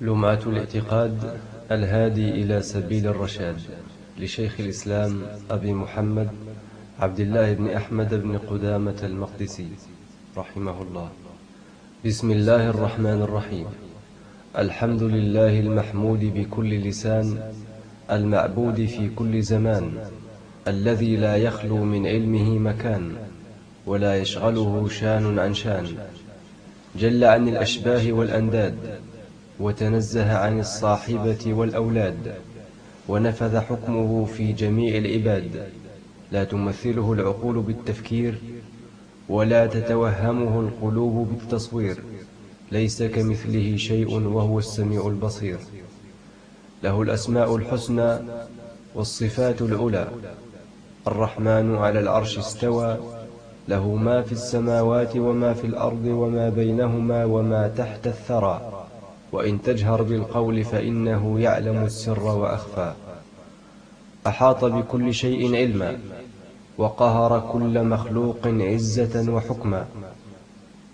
لمعة الاعتقاد الهادي إلى سبيل الرشاد لشيخ الإسلام أبي محمد عبد الله بن أحمد بن قدامة المقدسي رحمه الله. بسم الله الرحمن الرحيم. الحمد لله المحمود بكل لسان المعبود في كل زمان الذي لا يخلو من علمه مكان ولا يشغله شان عن شان. جل عن الأشباه والأنداد وتنزه عن الصاحبة والأولاد ونفذ حكمه في جميع العباد. لا تمثله العقول بالتفكير ولا تتوهمه القلوب بالتصوير. ليس كمثله شيء وهو السميع البصير. له الأسماء الحسنى والصفات العلى. الرحمن على العرش استوى. له ما في السماوات وما في الأرض وما بينهما وما تحت الثرى. وإن تجهر بالقول فإنه يعلم السر وأخفى. أحاط بكل شيء علما وقهر كل مخلوق عزة وحكما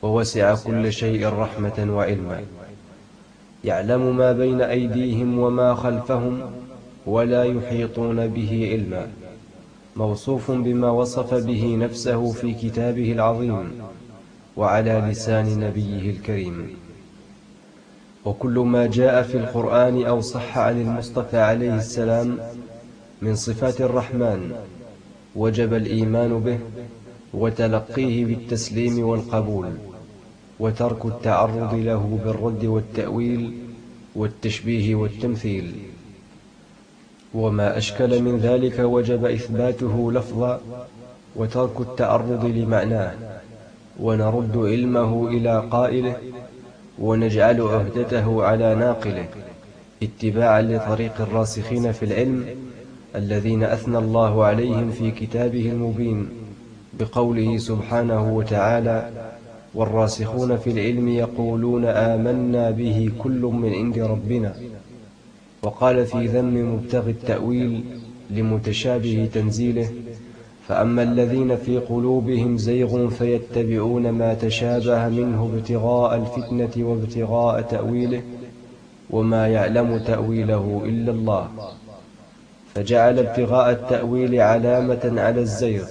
ووسع كل شيء رحمة وعلما. يعلم ما بين أيديهم وما خلفهم ولا يحيطون به علما. موصوف بما وصف به نفسه في كتابه العظيم وعلى لسان نبيه الكريم. وكل ما جاء في القرآن أو صح عن المصطفى عليه السلام من صفات الرحمن وجب الإيمان به وتلقيه بالتسليم والقبول وترك التعرض له بالرد والتأويل والتشبيه والتمثيل. وما أشكل من ذلك وجب إثباته لفظا وترك التعرض لمعناه ونرد علمه إلى قائله ونجعل عهدته على ناقله اتباعا لطريق الراسخين في العلم الذين أثنى الله عليهم في كتابه المبين بقوله سبحانه وتعالى والراسخون في العلم يقولون آمنا به كل من عند ربنا. وقال في ذم مبتغي التأويل لمتشابه تنزيله فأما الذين في قلوبهم زيغ فيتبعون ما تشابه منه ابتغاء الفتنة وابتغاء تأويله وما يعلم تأويله إلا الله فجعل ابتغاء التأويل علامة على الزيغ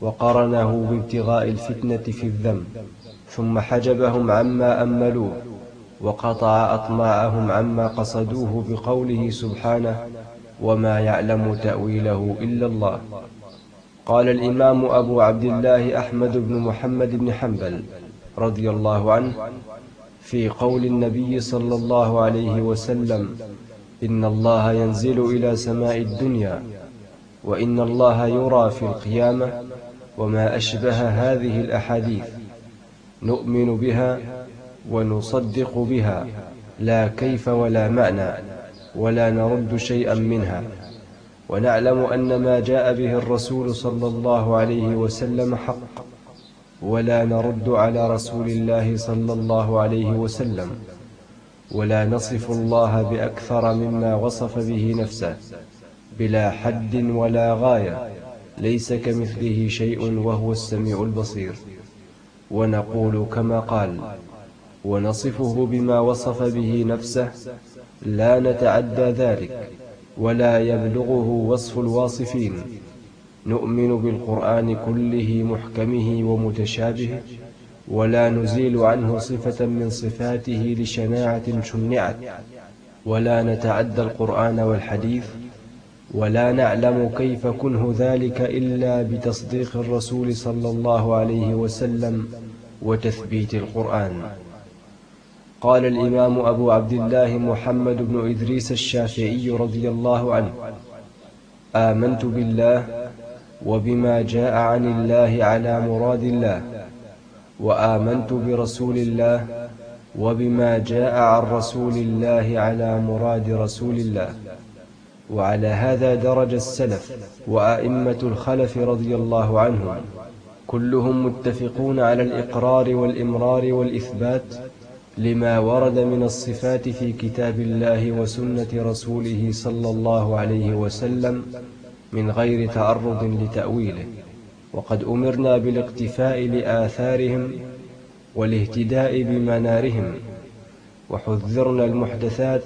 وقرنه بابتغاء الفتنة في الذنب ثم حجبهم عما أملوه وقطع أطماعهم عما قصدوه بقوله سبحانه وما يعلم تأويله إلا الله قال الإمام أبو عبد الله أحمد بن محمد بن حنبل رضي الله عنه في قول النبي صلى الله عليه وسلم إن الله ينزل إلى سماء الدنيا وإن الله يرى في القيامة وما أشبه هذه الأحاديث نؤمن بها ونصدق بها لا كيف ولا معنى ولا نرد شيئا منها. ونعلم أن ما جاء به الرسول صلى الله عليه وسلم حق ولا نرد على رسول الله صلى الله عليه وسلم ولا نصف الله بأكثر مما وصف به نفسه بلا حد ولا غاية ليس كمثله شيء وهو السميع البصير. ونقول كما قال ونصفه بما وصف به نفسه لا نتعدى ذلك. ولا يبلغه وصف الواصفين. نؤمن بالقرآن كله محكمه ومتشابهه ولا نزيل عنه صفة من صفاته لشناعة شنعت. ولا نتعدى القرآن والحديث ولا نعلم كيف كنه ذلك إلا بتصديق الرسول صلى الله عليه وسلم وتثبيت القرآن. قال الإمام أبو عبد الله محمد بن إدريس الشافعي رضي الله عنه آمنت بالله وبما جاء عن الله على مراد الله وآمنت برسول الله وبما جاء عن رسول الله على مراد رسول الله وعلى هذا درج السلف وأئمة الخلف رضي الله عنهم كلهم متفقون على الإقرار والإمرار والإثبات لما ورد من الصفات في كتاب الله وسنة رسوله صلى الله عليه وسلم من غير تعرض لتأويله. وقد أمرنا بالاقتفاء لآثارهم والاهتداء بمنارهم وحذرنا المحدثات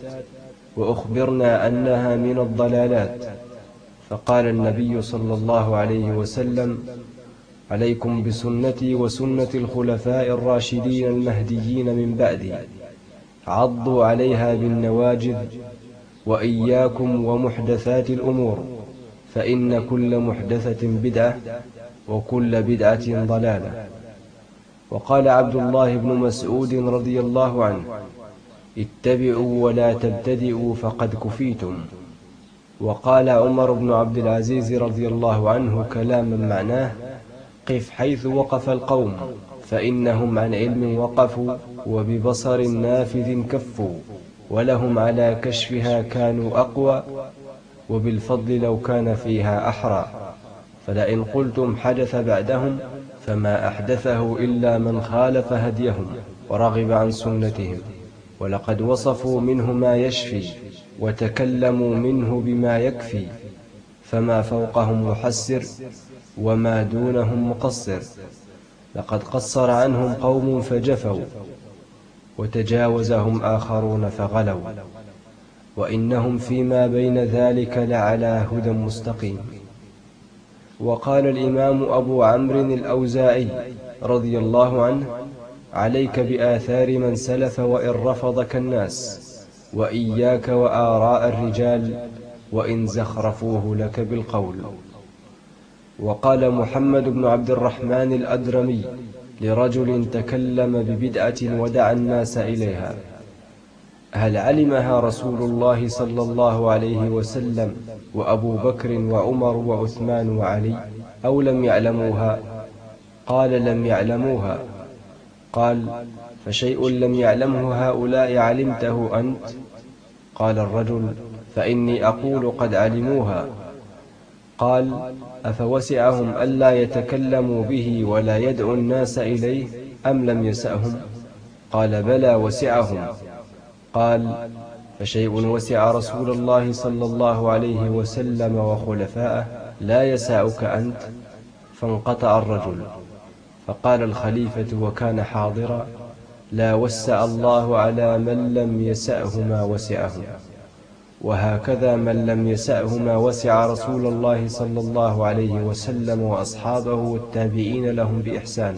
وأخبرنا أنها من الضلالات. فقال النبي صلى الله عليه وسلم عليكم بسنتي وسنة الخلفاء الراشدين المهديين من بعدي. عضوا عليها بالنواجذ وإياكم ومحدثات الأمور فإن كل محدثة بدعة وكل بدعة ضلالة. وقال عبد الله بن مسعود رضي الله عنه اتبعوا ولا تبتدئوا فقد كفيتم. وقال عمر بن عبد العزيز رضي الله عنه كلاما معناه قف حيث وقف القوم فإنهم عن علم وقفوا وببصر نافذ كفوا ولهم على كشفها كانوا أقوى وبالفضل لو كان فيها أحرى. فلئن قلتم حدث بعدهم فما أحدثه إلا من خالف هديهم ورغب عن سنتهم. ولقد وصفوا منه ما يشفي وتكلموا منه بما يكفي. فما فوقهم محسر وما دونهم مقصر. لقد قصر عنهم قوم فجفوا وتجاوزهم آخرون فغلوا. وإنهم فيما بين ذلك لعلى هدى مستقيم. وقال الإمام أبو عمرو الأوزاعي رضي الله عنه عليك بآثار من سلف وإن رفضك الناس وإياك وآراء الرجال وإن زخرفوه لك بالقول. وقال محمد بن عبد الرحمن الأدرمي لرجل تكلم ببدعة ودعا الناس إليها هل علمها رسول الله صلى الله عليه وسلم وأبو بكر وعمر وعثمان وعلي أو لم يعلموها؟ قال لم يعلموها. قال فشيء لم يعلمه هؤلاء علمته أنت؟ قال الرجل فإني أقول قد علموها. قال أفوسعهم ألا يتكلموا به ولا يدعو الناس إليه أم لم يسأهم؟ قال بلى وسعهم. قال فشيء وسع رسول الله صلى الله عليه وسلم وخلفاءه لا يسعك أنت؟ فانقطع الرجل. فقال الخليفة وكان حاضرا لا وسع الله على من لم يسعه ما وسعه وهكذا من لم يسعه ما وسع رسول الله صلى الله عليه وسلم وأصحابه والتابعين لهم بإحسان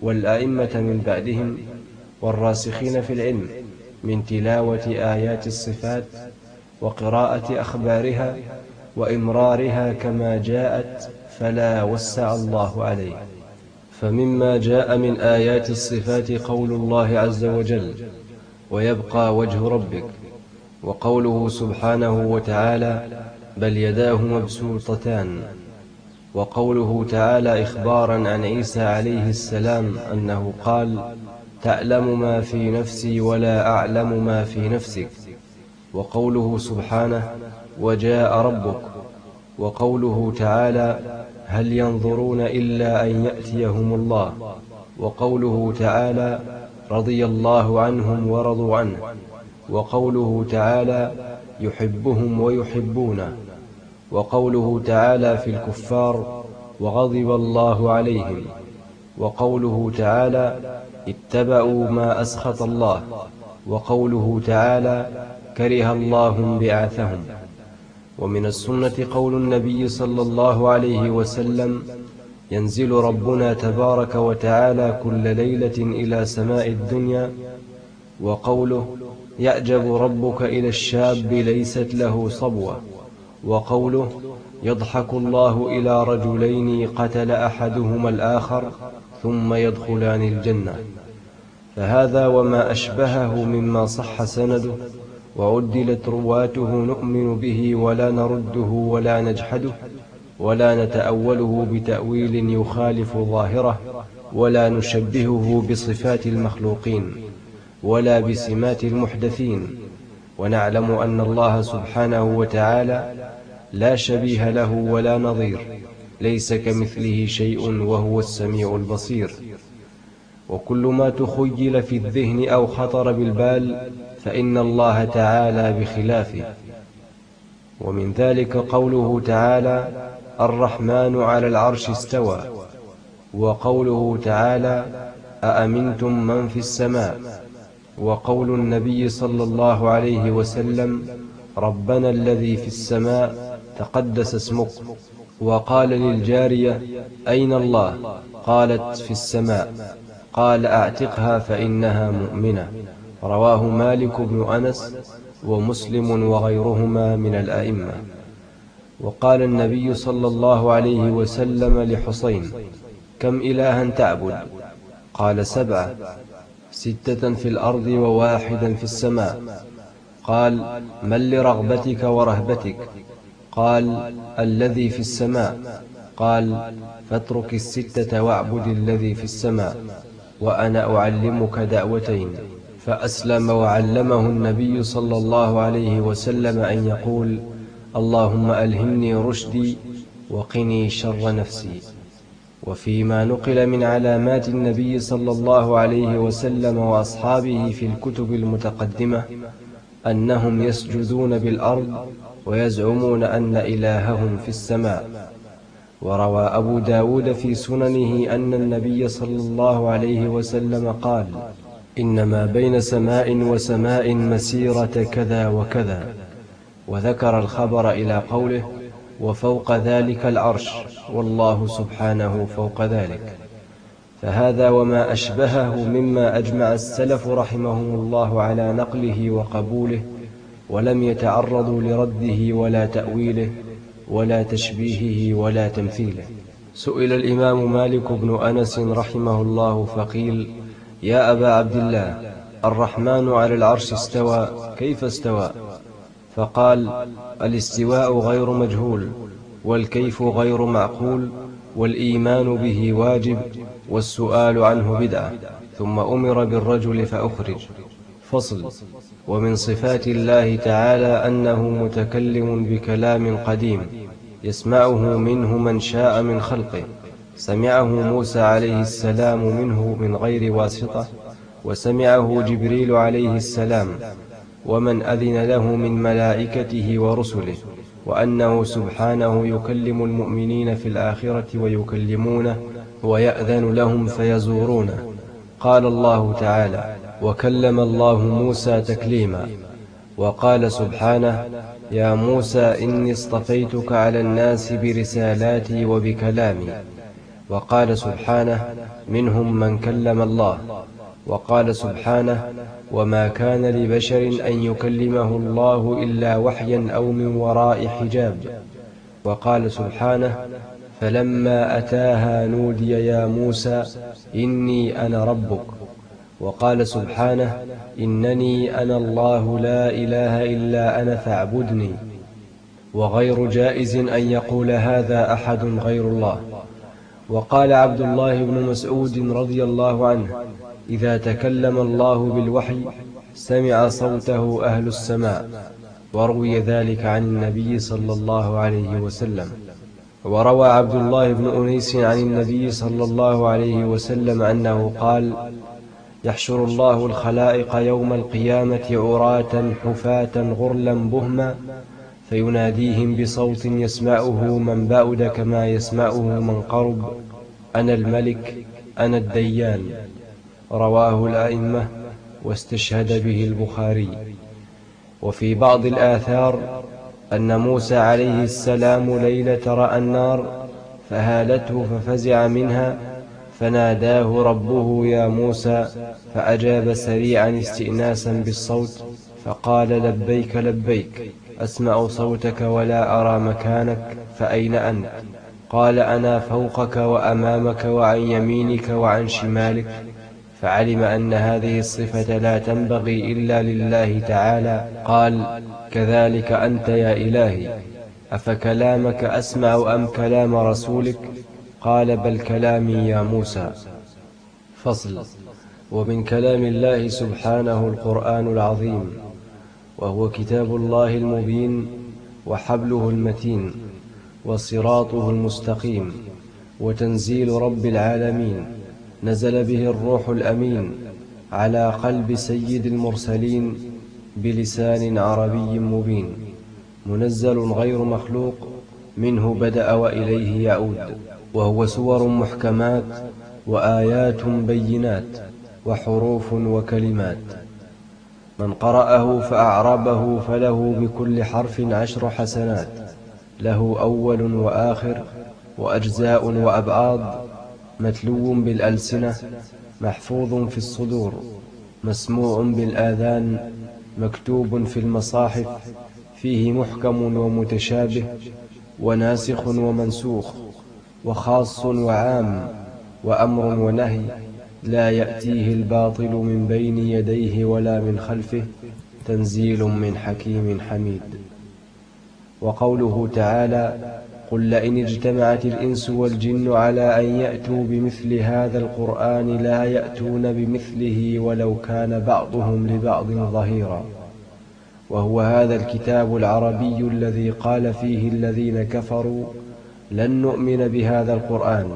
والأئمة من بعدهم والراسخين في العلم من تلاوة آيات الصفات وقراءة أخبارها وإمرارها كما جاءت فلا وسع الله عليه. فمما جاء من آيات الصفات قول الله عز وجل ويبقى وجه ربك وقوله سبحانه وتعالى بل يداه مبسوطتان وقوله تعالى إخبارا عن عيسى عليه السلام أنه قال تعلم ما في نفسي ولا أعلم ما في نفسك وقوله سبحانه وجاء ربك وقوله تعالى هل ينظرون إلا أن يأتيهم الله وقوله تعالى رضي الله عنهم ورضوا عنه وقوله تعالى يحبهم ويحبونه وقوله تعالى في الكفار وغضب الله عليهم وقوله تعالى اتبعوا ما أسخط الله وقوله تعالى كره الله بعثهم ومن السنة قول النبي صلى الله عليه وسلم ينزل ربنا تبارك وتعالى كل ليلة إلى سماء الدنيا وقوله يعجب ربك إلى الشاب ليست له صبوة. وقوله يضحك الله إلى رجلين قتل أحدهما الآخر ثم يدخلان الجنة. فهذا وما أشبهه مما صح سنده وعدلت رواته نؤمن به ولا نرده ولا نجحده ولا نتأوله بتأويل يخالف ظاهره ولا نشبهه بصفات المخلوقين. ولا بسمات المحدثين. ونعلم أن الله سبحانه وتعالى لا شبيه له ولا نظير. ليس كمثله شيء وهو السميع البصير. وكل ما تخيل في الذهن أو خطر بالبال فإن الله تعالى بخلافه. ومن ذلك قوله تعالى الرحمن على العرش استوى. وقوله تعالى أأمنتم من في السماء؟ وقول النبي صلى الله عليه وسلم ربنا الذي في السماء تقدس اسمك وقال للجارية أين الله؟ قالت في السماء. قال أعتقها فإنها مؤمنة. رواه مالك بن أنس ومسلم وغيرهما من الأئمة. وقال النبي صلى الله عليه وسلم لحسين كم إلها تعبد؟ قال سبعة. ستة في الأرض وواحدا في السماء. قال من لرغبتك ورهبتك؟ قال الذي في السماء. قال فاترك الستة واعبد الذي في السماء وأنا أعلمك دعوتين. فأسلم وعلمه النبي صلى الله عليه وسلم أن يقول اللهم ألهمني رشدي وقني شر نفسي. وفيما نقل من علامات النبي صلى الله عليه وسلم وأصحابه في الكتب المتقدمة أنهم يسجدون بالأرض ويزعمون أن إلههم في السماء. وروى أبو داود في سننه أن النبي صلى الله عليه وسلم قال إنما بين سماء وسماء مسيرة كذا وكذا. وذكر الخبر إلى قوله وفوق ذلك العرش والله سبحانه فوق ذلك. فهذا وما أشبهه مما أجمع السلف رحمهم الله على نقله وقبوله ولم يتعرضوا لرده ولا تأويله ولا تشبيهه ولا تمثيله. سئل الإمام مالك بن أنس رحمه الله فقيل يا أبا عبد الله الرحمن على العرش استوى كيف استوى؟ فقال الاستواء غير مجهول والكيف غير معقول والإيمان به واجب والسؤال عنه بدعة ثم أمر بالرجل فأخرج. فصل. ومن صفات الله تعالى أنه متكلم بكلام قديم يسمعه منه من شاء من خلقه سمعه موسى عليه السلام منه من غير واسطة وسمعه جبريل عليه السلام ومن أذن له من ملائكته ورسله وأنه سبحانه يكلم المؤمنين في الآخرة ويكلمونه ويأذن لهم فيزورونه. قال الله تعالى وكلم الله موسى تكليما. وقال سبحانه يا موسى إني اصطفيتك على الناس برسالاتي وبكلامي. وقال سبحانه منهم من كلم الله. وقال سبحانه وما كان لبشر أن يكلمه الله إلا وحيا أو من وراء حجاب. وقال سبحانه فلما أتاها نودي يا موسى إني أنا ربك. وقال سبحانه إنني أنا الله لا إله إلا أنا فاعبدني. وغير جائز أن يقول هذا أحد غير الله. وقال عبد الله بن مسعود رضي الله عنه إذا تكلم الله بالوحي سمع صوته أهل السماء وروي ذلك عن النبي صلى الله عليه وسلم. وروى عبد الله بن أنيس عن النبي صلى الله عليه وسلم أنه قال يحشر الله الخلائق يوم القيامة عراة حفاة غرلا بهما فيناديهم بصوت يسمعه من بعد كما يسمعه من قرب أنا الملك أنا الديان. رواه الأئمة واستشهد به البخاري. وفي بعض الآثار أن موسى عليه السلام ليلة رأى النار فهالته ففزع منها فناداه ربه يا موسى فأجاب سريعا استئناسا بالصوت فقال لبيك لبيك أسمع صوتك ولا أرى مكانك فأين أنت؟ قال أنا فوقك وأمامك وعن يمينك وعن شمالك فعلم أن هذه الصفة لا تنبغي إلا لله تعالى. قال كذلك أنت يا إلهي. أفكلامك أسمع أم كلام رسولك؟ قال بل كلامي يا موسى. فصل ومن كلام الله سبحانه القرآن العظيم وهو كتاب الله المبين وحبله المتين وصراطه المستقيم وتنزيل رب العالمين. نزل به الروح الأمين على قلب سيد المرسلين بلسان عربي مبين منزل غير مخلوق منه بدأ وإليه يعود وهو سور محكمات وآيات بينات وحروف وكلمات. من قرأه فأعربه فله بكل حرف عشر حسنات له أول وآخر وأجزاء وأبعاض متلو بالألسنة محفوظ في الصدور مسموع بالآذان مكتوب في المصاحف فيه محكم ومتشابه وناسخ ومنسوخ وخاص وعام وأمر ونهي لا يأتيه الباطل من بين يديه ولا من خلفه تنزيل من حكيم حميد. وقوله تعالى قل لئن اجتمعت الإنس والجن على أن يأتوا بمثل هذا القرآن لا يأتون بمثله ولو كان بعضهم لبعض ظهيرا. وهو هذا الكتاب العربي الذي قال فيه الذين كفروا لن نؤمن بهذا القرآن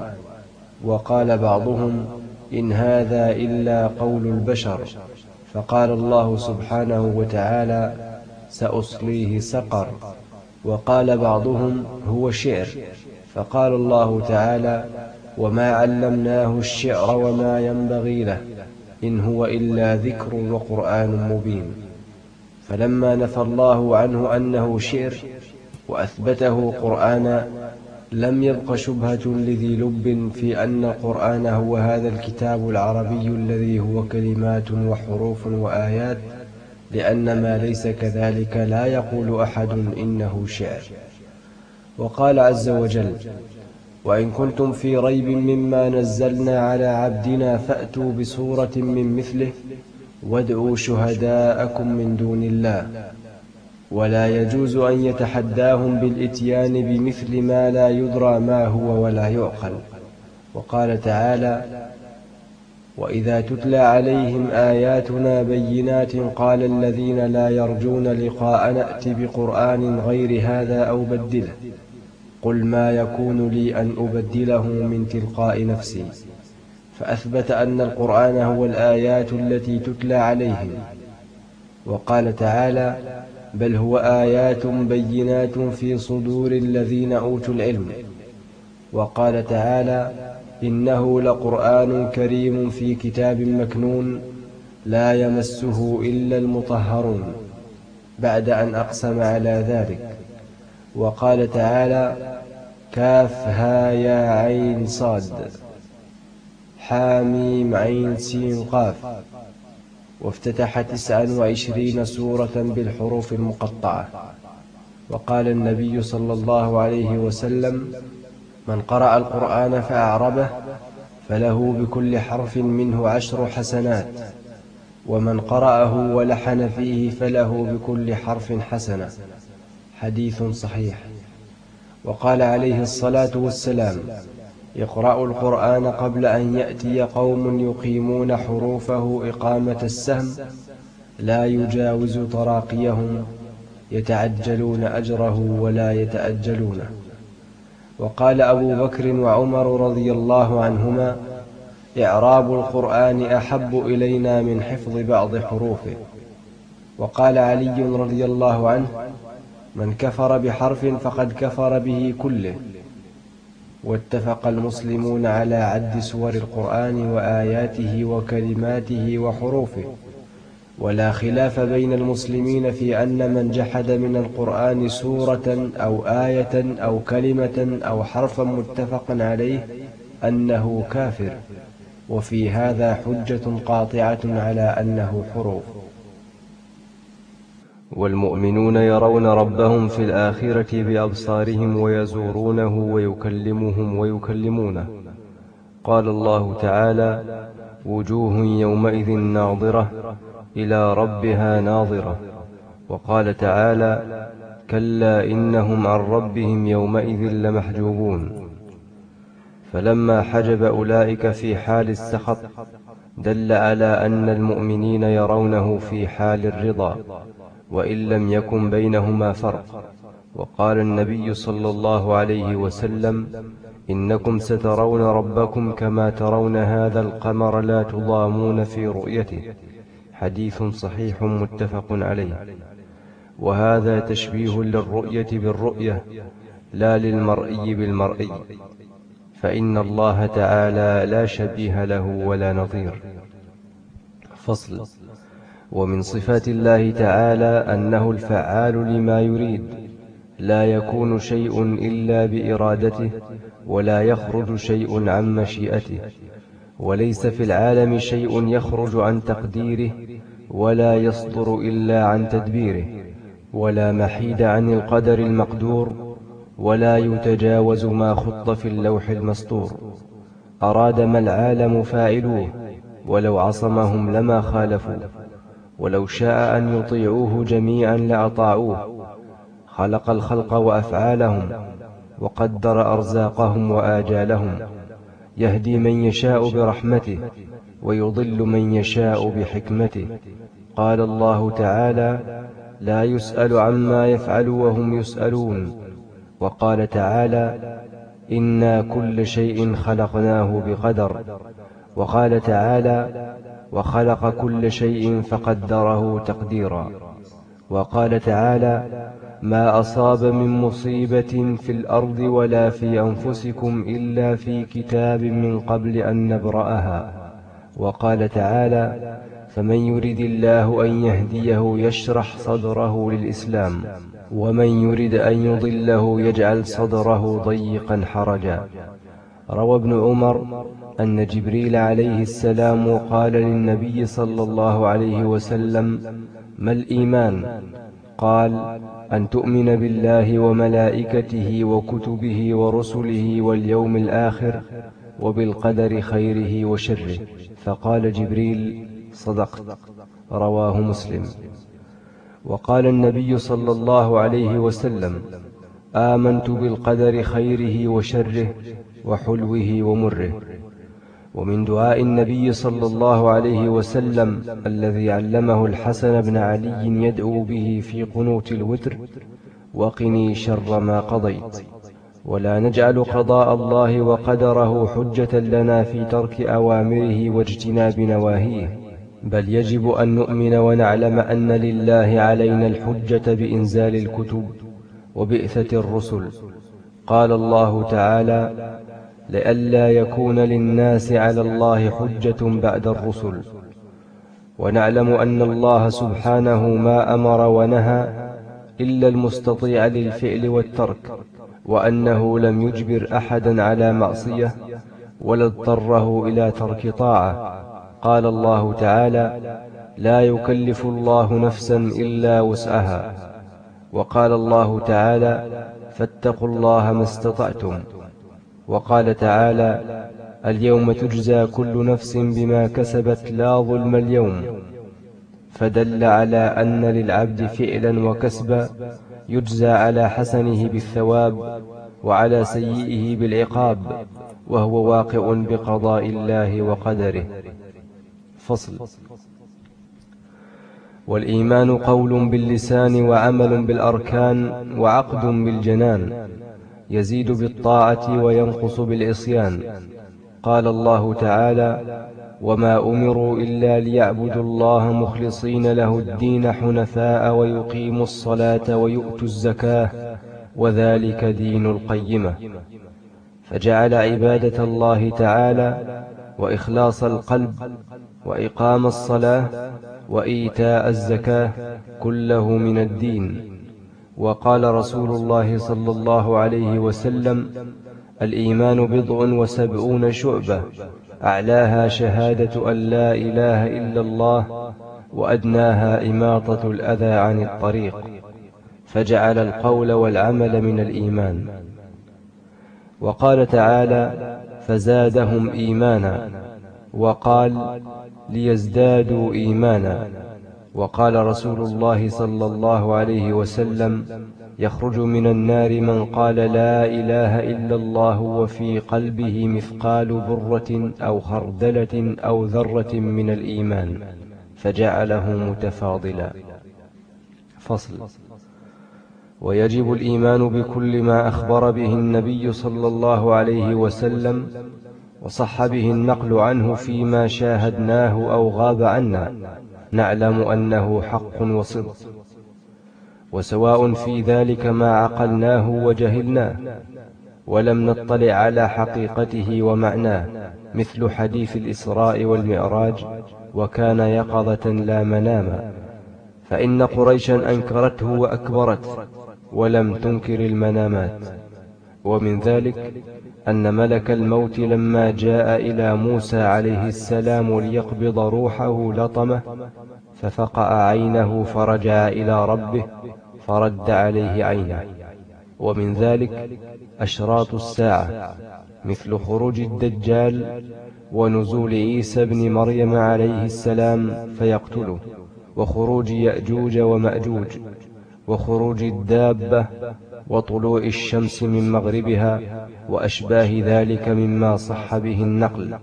وقال بعضهم إن هذا إلا قول البشر فقال الله سبحانه وتعالى سأصليه سقر وقال بعضهم هو شعر. فقال الله تعالى وما علمناه الشعر وما ينبغي له إن هو إلا ذكر وقرآن مبين فلما نفى الله عنه أنه شعر وأثبته قرآنا لم يبق شبهة لذي لب في أن القرآن هو هذا الكتاب العربي الذي هو كلمات وحروف وآيات لأن ما ليس كذلك لا يقول أحد إنه شعر. وقال عز وجل وإن كنتم في ريب مما نزلنا على عبدنا فأتوا بصورة من مثله وادعوا شهداءكم من دون الله. ولا يجوز أن يتحداهم بالإتيان بمثل ما لا يدرى ما هو ولا يعقل. وقال تعالى وإذا تتلى عليهم آياتنا بينات قال الذين لا يرجون لقاء نأت بقرآن غير هذا أو بدله. قل ما يكون لي أن أبدله من تلقاء نفسي. فأثبت أن القرآن هو الآيات التي تتلى عليهم. وقال تعالى بل هو آيات بينات في صدور الذين أوتوا العلم. وقال تعالى إنه لقرآن كريم في كتاب مكنون لا يمسه إلا المطهرون بعد أن أقسم على ذلك. وقال تعالى كافها يا عين صاد حاميم عين سين قاف. وافتتح تسعا وعشرين سورة بالحروف المقطعة. وقال النبي صلى الله عليه وسلم من قرأ القرآن فأعربه فله بكل حرف منه عشر حسنات. ومن قرأه ولحن فيه فله بكل حرف حسنة. حديث صحيح. وقال عليه الصلاة والسلام اقرأوا القرآن قبل أن يأتي قوم يقيمون حروفه إقامة السهم لا يجاوز تراقيهم يتعجلون أجره ولا يتأجلونه. وقال أبو بكر وعمر رضي الله عنهما إعراب القرآن أحب إلينا من حفظ بعض حروفه. وقال علي رضي الله عنه من كفر بحرف فقد كفر به كله. واتفق المسلمون على عد سور القرآن وآياته وكلماته وحروفه. ولا خلاف بين المسلمين في أن من جحد من القرآن سورة أو آية أو كلمة أو حرفا متفقا عليه أنه كافر وفي هذا حجة قاطعة على أنه حروف. والمؤمنون يرون ربهم في الآخرة بأبصارهم ويزورونه ويكلمهم ويكلمونه. قال الله تعالى وجوه يومئذ ناظرة إلى ربها ناظرة. وقال تعالى كلا إنهم عن ربهم يومئذ لمحجوبون. فلما حجب أولئك في حال السخط دل على أن المؤمنين يرونه في حال الرضا وإن لم يكن بينهما فرق. وقال النبي صلى الله عليه وسلم إنكم سترون ربكم كما ترون هذا القمر لا تضامون في رؤيته. حديث صحيح متفق عليه. وهذا تشبيه للرؤية بالرؤية لا للمرئي بالمرئي. فإن الله تعالى لا شبيه له ولا نظير. فصل. ومن صفات الله تعالى أنه الفعال لما يريد لا يكون شيء إلا بإرادته ولا يخرج شيء عن مشيئته. وليس في العالم شيء يخرج عن تقديره ولا يصدر إلا عن تدبيره ولا محيد عن القدر المقدور ولا يتجاوز ما خط في اللوح المسطور. أراد ما العالم فاعلوه ولو عصمهم لما خالفوا ولو شاء أن يطيعوه جميعا لأطاعوه. خلق الخلق وأفعالهم وقدر أرزاقهم وآجالهم. يهدي من يشاء برحمته ويضل من يشاء بحكمته. قال الله تعالى لا يسأل عما يفعل وهم يسألون. وقال تعالى إنا كل شيء خلقناه بقدر. وقال تعالى وخلق كل شيء فقدره تقديرا. وقال تعالى ما أصاب من مصيبة في الأرض ولا في أنفسكم إلا في كتاب من قبل أن نبرأها. وقال تعالى فمن يرد الله أن يهديه يشرح صدره للإسلام ومن يرد أن يضله يجعل صدره ضيقا حرجا. روى ابن عمر أن جبريل عليه السلام قال للنبي صلى الله عليه وسلم ما الإيمان؟ قال أن تؤمن بالله وملائكته وكتبه ورسله واليوم الآخر وبالقدر خيره وشره. فقال جبريل صدقت. رواه مسلم. وقال النبي صلى الله عليه وسلم آمنت بالقدر خيره وشره وحلوه ومره. ومن دعاء النبي صلى الله عليه وسلم الذي علمه الحسن بن علي يدعو به في قنوت الوتر وقني شر ما قضيت. ولا نجعل قضاء الله وقدره حجة لنا في ترك أوامره واجتناب نواهيه بل يجب أن نؤمن ونعلم أن لله علينا الحجة بإنزال الكتب وبئثة الرسل. قال الله تعالى لئلا يكون للناس على الله حجة بعد الرسل. ونعلم أن الله سبحانه ما أمر ونهى إلا المستطيع للفعل والترك وأنه لم يجبر أحدا على معصية ولا اضطره إلى ترك طاعة. قال الله تعالى لا يكلف الله نفسا إلا وسعها وقال الله تعالى فاتقوا الله ما استطعتم وقال تعالى اليوم تجزى كل نفس بما كسبت لا ظلم اليوم. فدل على أن للعبد فعلا وكسبا يجزى على حسنه بالثواب وعلى سيئه بالعقاب وهو واقع بقضاء الله وقدره. فصل. والإيمان قول باللسان وعمل بالأركان وعقد بالجنان. يزيد بالطاعة وينقص بالعصيان. قال الله تعالى وما أمروا إلا ليعبدوا الله مخلصين له الدين حنفاء ويقيموا الصلاة ويؤتوا الزكاة وذلك دين القيمة. فجعل عبادة الله تعالى وإخلاص القلب وإقام الصلاة وإيتاء الزكاة كله من الدين. وقال رسول الله صلى الله عليه وسلم الإيمان بضع وسبعون شعبة أعلاها شهادة أن لا إله إلا الله وأدناها إماطة الأذى عن الطريق فجعل القول والعمل من الإيمان. وقال تعالى فزادهم إيمانا وقال ليزدادوا إيمانا. وقال رسول الله صلى الله عليه وسلم يخرج من النار من قال لا إله إلا الله وفي قلبه مثقال برة أو خردلة أو ذرة من الإيمان فجعله متفاضلا. فصل. ويجب الإيمان بكل ما أخبر به النبي صلى الله عليه وسلم وصح به النقل عنه فيما شاهدناه أو غاب عنا. نعلم أنه حق وصدق وسواء في ذلك ما عقلناه وجهلناه ولم نطلع على حقيقته ومعناه مثل حديث الإسراء والمعراج وكان يقظة لا مناما فإن قريشا أنكرته وأكبرت ولم تنكر المنامات ومن ذلك أن ملك الموت لما جاء إلى موسى عليه السلام ليقبض روحه لطمه ففقأ عينه فرجع إلى ربه فرد عليه عينه. ومن ذلك أشراط الساعة مثل خروج الدجال ونزول عيسى بن مريم عليه السلام فيقتله وخروج يأجوج ومأجوج وخروج الدابة وطلوع الشمس من مغربها وأشباه ذلك مما صح به النقل.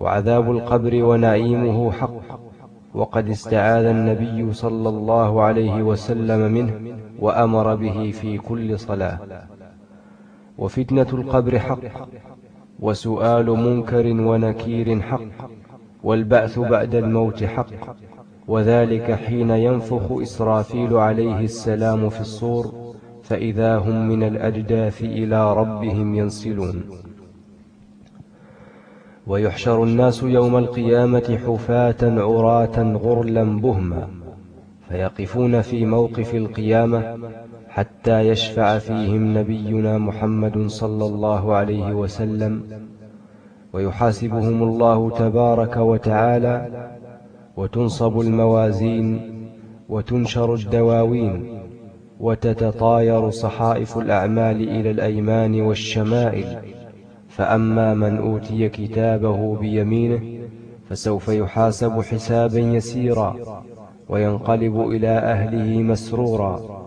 وعذاب القبر ونعيمه حق وقد استعاذ النبي صلى الله عليه وسلم منه وأمر به في كل صلاة. وفتنة القبر حق وسؤال منكر ونكير حق والبعث بعد الموت حق. وذلك حين ينفخ إسرافيل عليه السلام في الصور فإذا هم من الأجداث إلى ربهم ينسلون ويحشر الناس يوم القيامة حفاة عراة غرلا بهما فيقفون في موقف القيامة حتى يشفع فيهم نبينا محمد صلى الله عليه وسلم. ويحاسبهم الله تبارك وتعالى وتنصب الموازين وتنشر الدواوين وتتطاير صحائف الأعمال إلى الأيمان والشمائل. فأما من أوتي كتابه بيمينه فسوف يحاسب حسابا يسيرا وينقلب إلى أهله مسرورا.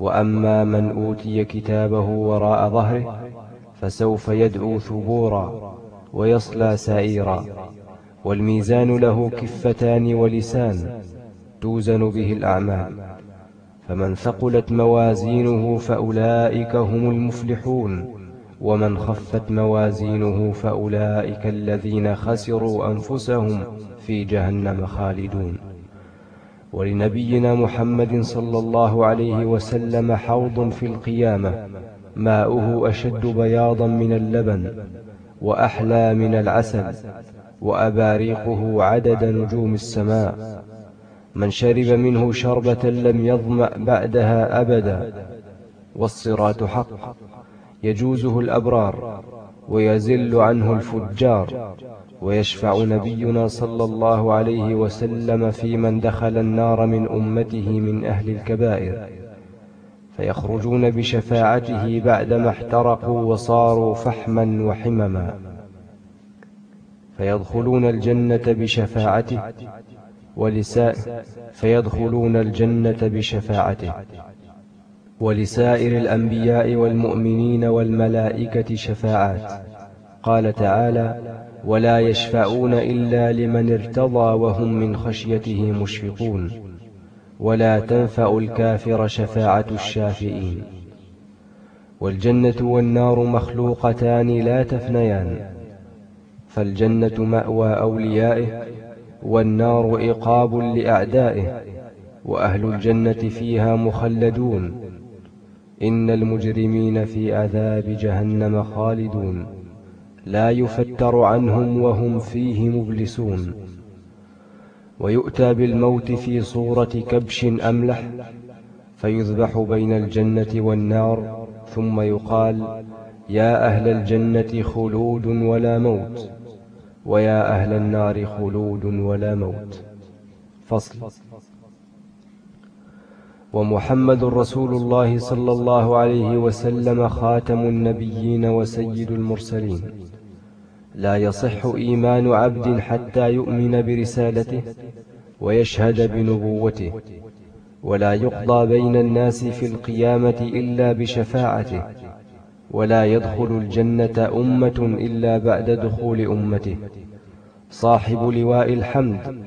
وأما من أوتي كتابه وراء ظهره فسوف يدعو ثبورا ويصلى سائرا والميزان له كفتان ولسان توزن به الأعمال. فمن ثقلت موازينه فأولئك هم المفلحون. ومن خفت موازينه فأولئك الذين خسروا أنفسهم في جهنم خالدون. ولنبينا محمد صلى الله عليه وسلم حوض في القيامة ماؤه أشد بياضا من اللبن وأحلى من العسل وأباريقه عدد نجوم السماء. من شرب منه شربة لم يظمأ بعدها أبدا. والصراط حق. يجوزه الأبرار ويزل عنه الفجار. ويشفع نبينا صلى الله عليه وسلم في من دخل النار من أمته من أهل الكبائر. فيخرجون بشفاعته بعدما احترقوا وصاروا فحما وحمما. فيدخلون الجنة بشفاعته. ولساء فيدخلون الجنة بشفاعته. ولسائر الأنبياء والمؤمنين والملائكة شفاعات. قال تعالى ولا يشفعون إلا لمن ارتضى وهم من خشيته مشفقون. ولا تنفع الكافر شفاعة الشافئين. والجنة والنار مخلوقتان لا تفنيان. فالجنة مأوى أوليائه والنار إقاب لأعدائه وأهل الجنة فيها مخلدون. إن المجرمين في عذاب جهنم خالدون. لا يفتر عنهم وهم فيه مبلسون. ويؤتى بالموت في صورة كبش أملح فيذبح بين الجنة والنار ثم يقال يا أهل الجنة خلود ولا موت. ويا أهل النار خلود ولا موت. فصل. ومحمد رسول الله صلى الله عليه وسلم خاتم النبيين وسيد المرسلين. لا يصح إيمان عبد حتى يؤمن برسالته ويشهد بنبوته ولا يقضى بين الناس في القيامة إلا بشفاعته. ولا يدخل الجنة أمة إلا بعد دخول أمته. صاحب لواء الحمد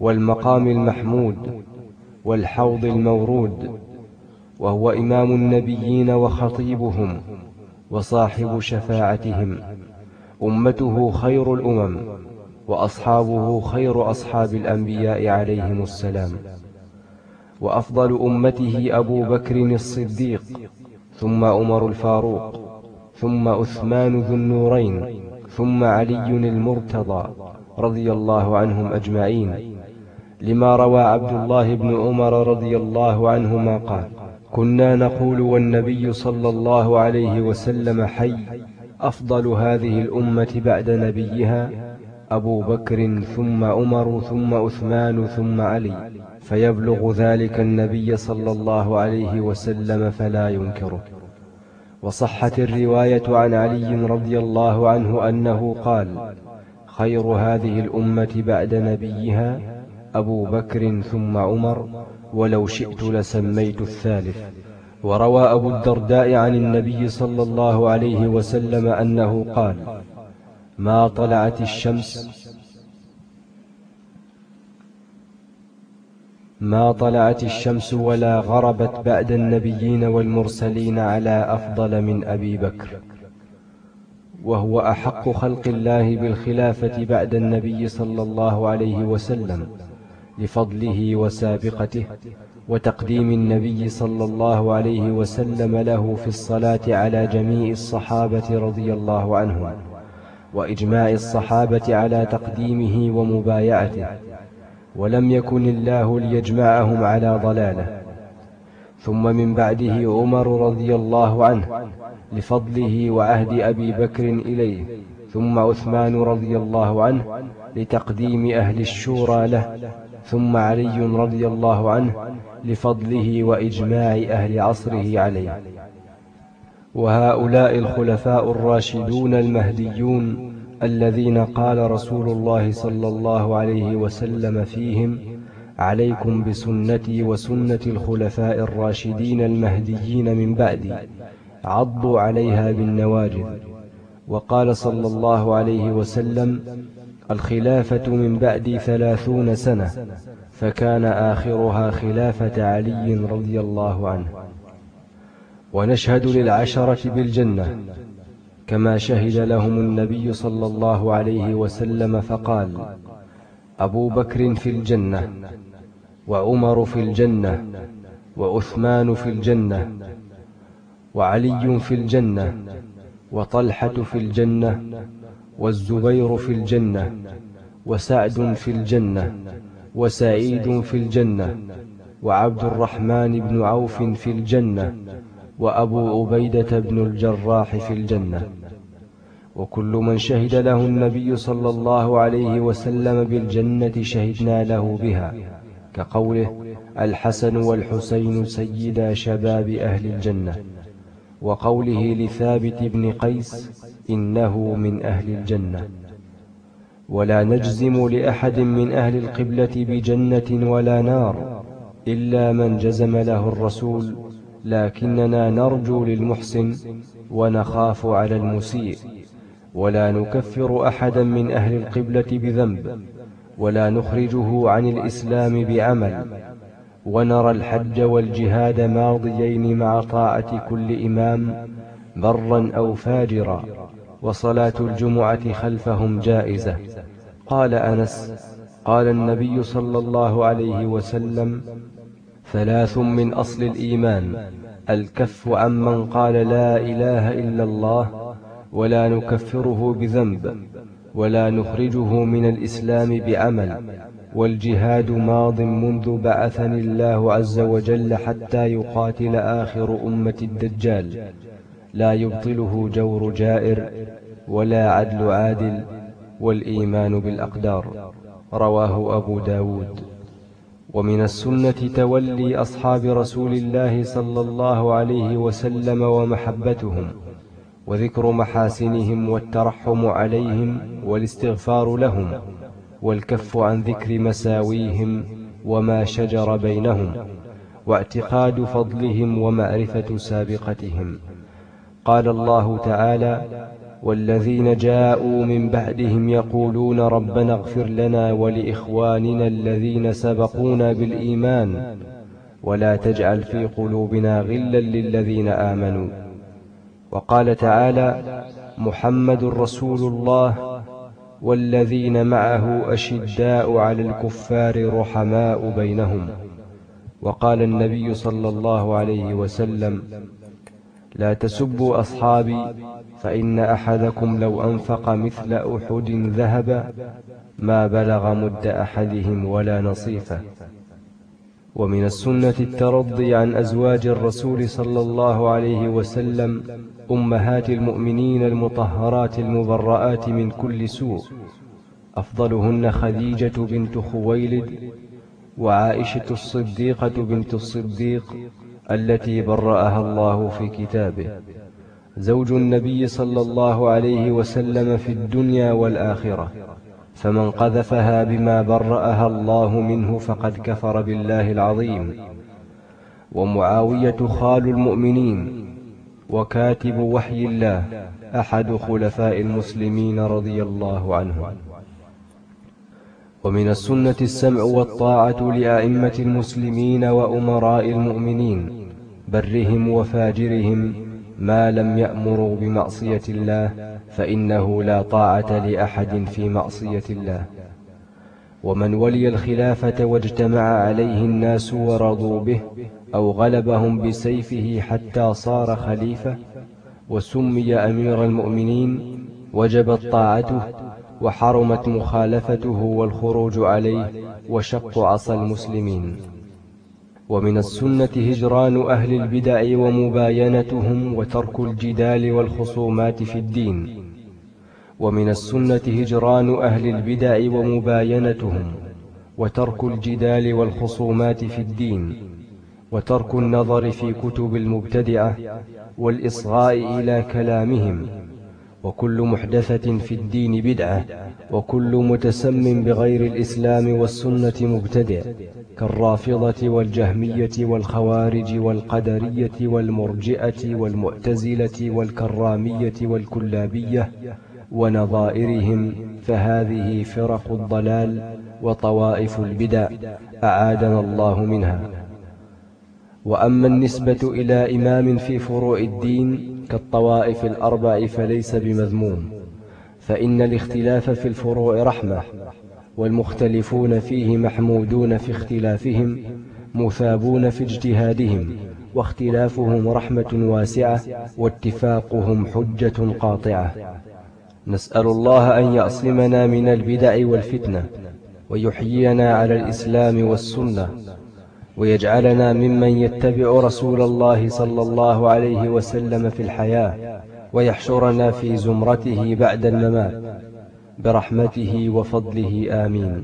والمقام المحمود والحوض المورود وهو إمام النبيين وخطيبهم وصاحب شفاعتهم. أمته خير الأمم وأصحابه خير أصحاب الأنبياء عليهم السلام. وأفضل أمته أبو بكر الصديق ثم عمر الفاروق ثم أثمان ذو النورين ثم علي المرتضى رضي الله عنهم أجمعين لما روى عبد الله بن عمر رضي الله عنهما قال كنا نقول والنبي صلى الله عليه وسلم حي أفضل هذه الأمة بعد نبيها أبو بكر ثم عمر ثم عثمان ثم علي. فيبلغ ذلك النبي صلى الله عليه وسلم فلا ينكره. وصحت الرواية عن علي رضي الله عنه أنه قال خير هذه الأمة بعد نبيها أبو بكر ثم عمر ولو شئت لسميت الثالث. وروى أبو الدرداء عن النبي صلى الله عليه وسلم أنه قال ما طلعت الشمس ما طلعت الشمس ولا غربت بعد النبيين والمرسلين على أفضل من أبي بكر. وهو أحق خلق الله بالخلافة بعد النبي صلى الله عليه وسلم لفضله وسابقته وتقديم النبي صلى الله عليه وسلم له في الصلاة على جميع الصحابة رضي الله عنهم وإجماع الصحابة على تقديمه ومبايعته. ولم يكن الله ليجمعهم على ضلاله. ثم من بعده عمر رضي الله عنه لفضله وعهد أبي بكر إليه. ثم عثمان رضي الله عنه لتقديم أهل الشورى له. ثم علي رضي الله عنه لفضله وإجماع أهل عصره عليه. وهؤلاء الخلفاء الراشدون المهديون الذين قال رسول الله صلى الله عليه وسلم فيهم عليكم بسنتي وسنة الخلفاء الراشدين المهديين من بعدي عضوا عليها بالنواجذ. وقال صلى الله عليه وسلم الخلافة من بعدي ثلاثون سنة فكان آخرها خلافة علي رضي الله عنه. ونشهد للعشرة بالجنة. كما شهد لهم النبي صلى الله عليه وسلم فقال أبو بكر في الجنة وعمر في الجنة وعثمان في الجنة وعلي في الجنة وطلحة في الجنة والزبير في الجنة وسعد في الجنة وسعيد في الجنة وعبد الرحمن بن عوف في الجنة وأبو عبيدة بن الجراح في الجنة. وكل من شهد له النبي صلى الله عليه وسلم بالجنة شهدنا له بها كقوله الحسن والحسين سيدا شباب أهل الجنة. وقوله لثابت بن قيس إنه من أهل الجنة. ولا نجزم لأحد من أهل القبلة بجنة ولا نار إلا من جزم له الرسول لكننا نرجو للمحسن ونخاف على المسيء. ولا نكفر أحدا من أهل القبلة بذنب ولا نخرجه عن الإسلام بعمل. ونرى الحج والجهاد ماضيين مع طاعة كل إمام برا أو فاجرا وصلاة الجمعة خلفهم جائزة. قال أنس قال النبي صلى الله عليه وسلم ثلاث من أصل الإيمان. الكف عمن قال لا إله إلا الله ولا نكفره بذنب ولا نخرجه من الإسلام بعمل. والجهاد ماض منذ بعثني الله عز وجل حتى يقاتل آخر أمة الدجال. لا يبطله جور جائر ولا عدل عادل والإيمان بالأقدار. رواه أبو داود. ومن السنة تولي أصحاب رسول الله صلى الله عليه وسلم ومحبتهم وذكر محاسنهم والترحم عليهم والاستغفار لهم والكف عن ذكر مساويهم وما شجر بينهم واعتقاد فضلهم ومعرفة سابقتهم. قال الله تعالى والذين جاءوا من بعدهم يقولون ربنا اغفر لنا ولإخواننا الذين سبقونا بالإيمان ولا تجعل في قلوبنا غلا للذين آمنوا. وقال تعالى محمد رسول الله والذين معه أشداء على الكفار رحماء بينهم. وقال النبي صلى الله عليه وسلم لا تسبوا أصحابي فإن أحدكم لو أنفق مثل أحد ذهبا ما بلغ مد أحدهم ولا نصيفة. ومن السنة الترضي عن أزواج الرسول صلى الله عليه وسلم أمهات المؤمنين المطهرات المبرآت من كل سوء. أفضلهن خديجة بنت خويلد وعائشة الصديقة بنت الصديق التي برأها الله في كتابه. زوج النبي صلى الله عليه وسلم في الدنيا والآخرة. فمن قذفها بما برأها الله منه فقد كفر بالله العظيم. ومعاوية خال المؤمنين. وكاتب وحي الله. أحد خلفاء المسلمين رضي الله عنه ومن السنة السمع والطاعة لأئمة المسلمين وأمراء المؤمنين. برهم وفاجرهم. ما لم يأمروا بمعصية الله فإنه لا طاعة لأحد في معصية الله. ومن ولي الخلافة واجتمع عليه الناس ورضوا به أو غلبهم بسيفه حتى صار خليفة وسمي أمير المؤمنين وجبت طاعته وحرمت مخالفته والخروج عليه وشق عصى المسلمين. ومن السنة هجران أهل البدع ومباينتهم وترك الجدال والخصومات في الدين. ومن السنة هجران أهل البدع ومباينتهم وترك الجدال والخصومات في الدين. وترك النظر في كتب المبتدعة والإصغاء إلى كلامهم. وكل محدثة في الدين بدعة وكل متسم بغير الإسلام والسنة مبتدع كالرافضة والجهمية والخوارج والقدرية والمرجئة والمعتزلة والكرامية والكلابية ونظائرهم فهذه فرق الضلال وطوائف البدع أعادنا الله منها. وأما النسبة إلى إمام في فروع الدين كالطوائف الأربع فليس بمذموم فإن الاختلاف في الفروع رحمة والمختلفون فيه محمودون في اختلافهم مثابون في اجتهادهم واختلافهم رحمة واسعة واتفاقهم حجة قاطعة. نسأل الله أن يعصمنا من البدع والفتنة ويحيينا على الإسلام والسنة ويجعلنا ممن يتبع رسول الله صلى الله عليه وسلم في الحياة ويحشرنا في زمرته بعد الممات. برحمته وفضله آمين.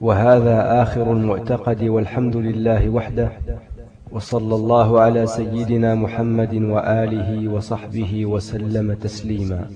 وهذا آخر المعتقد والحمد لله وحده وصلى الله على سيدنا محمد وآله وصحبه وسلم تسليما.